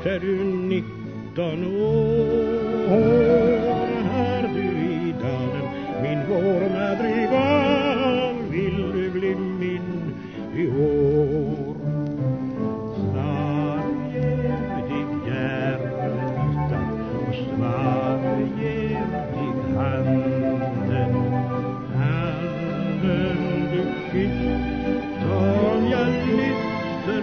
snart är du nitton år. Här du i dalen min vårmadrigal Vill du bli min i år. Sverige dig hjärta och Sverige dig handen. Handen du kysst som jag lyfter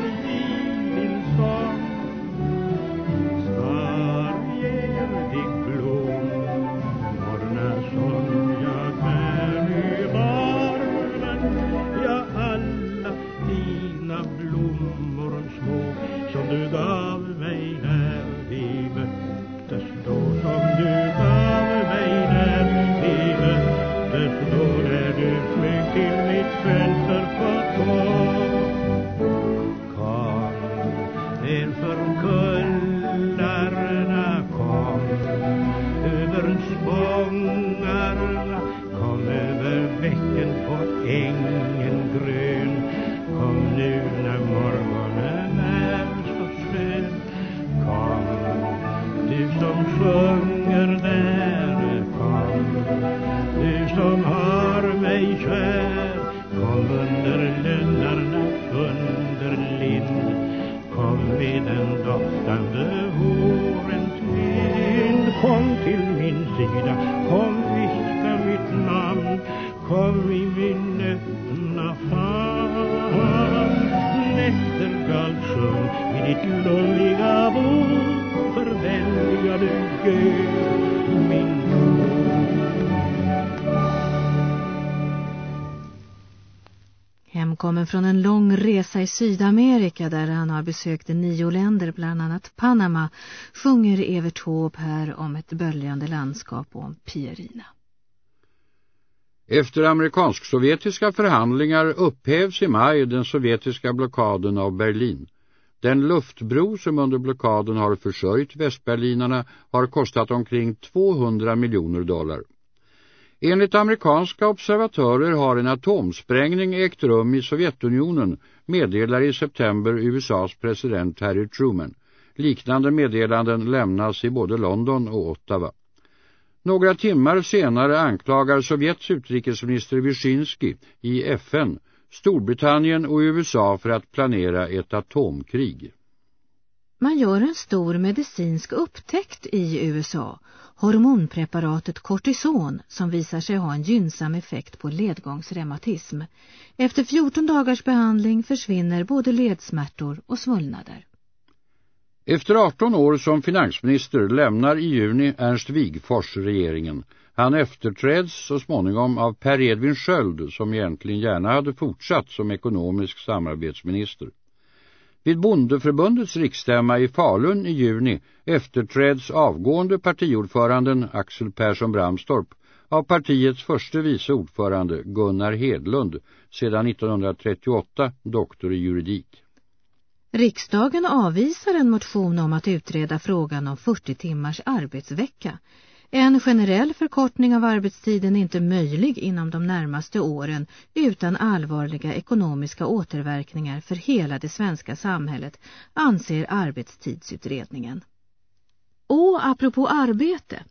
små som du gav mig när vi möttes. Då som du gav mig när vi möttes. Då när du flög till mitt fönster på två Kom, en för du som sjunger där, kom, du som har mig kär. Kom under lönnarna, under lind, kom med den doftande vårens vind. Kom till min sida, kom viska mitt namn, kom i min öppna famn. Nättergalt sjung i ditt lulliga förvänliga du Gud, min Hemkommen från en lång resa i Sydamerika där han har besökt nio länder, bland annat Panama, sjunger Evert Taube här om ett böljande landskap och om Pierina. Efter amerikansk-sovjetiska förhandlingar upphävs i maj den sovjetiska blockaden av Berlin. Den luftbro som under blockaden har försörjt västberlinarna har kostat omkring 200 miljoner dollar. Enligt amerikanska observatörer har en atomsprängning ägt rum i Sovjetunionen, meddelar i september USAs president Harry Truman. Liknande meddelanden lämnas i både London och Ottawa. Några timmar senare anklagar Sovjets utrikesminister Wyszynski i FN Storbritannien och USA för att planera ett atomkrig. Man gör en stor medicinsk upptäckt i USA, hormonpreparatet kortison som visar sig ha en gynnsam effekt på ledgångsreumatism. Efter 14 dagars behandling försvinner både ledsmärtor och svullnader. Efter 18 år som finansminister lämnar i juni Ernst Wigfors regeringen. Han efterträds så småningom av Per Edvin Sköld som egentligen gärna hade fortsatt som ekonomisk samarbetsminister. Vid Bondeförbundets riksstämma i Falun i juni efterträds avgående partiordföranden Axel Persson Bramstorp av partiets första vice ordförande Gunnar Hedlund sedan 1938 doktor i juridik. Riksdagen avvisar en motion om att utreda frågan om 40 timmars arbetsvecka. En generell förkortning av arbetstiden är inte möjlig inom de närmaste åren utan allvarliga ekonomiska återverkningar för hela det svenska samhället, anser arbetstidsutredningen. Och apropå arbete,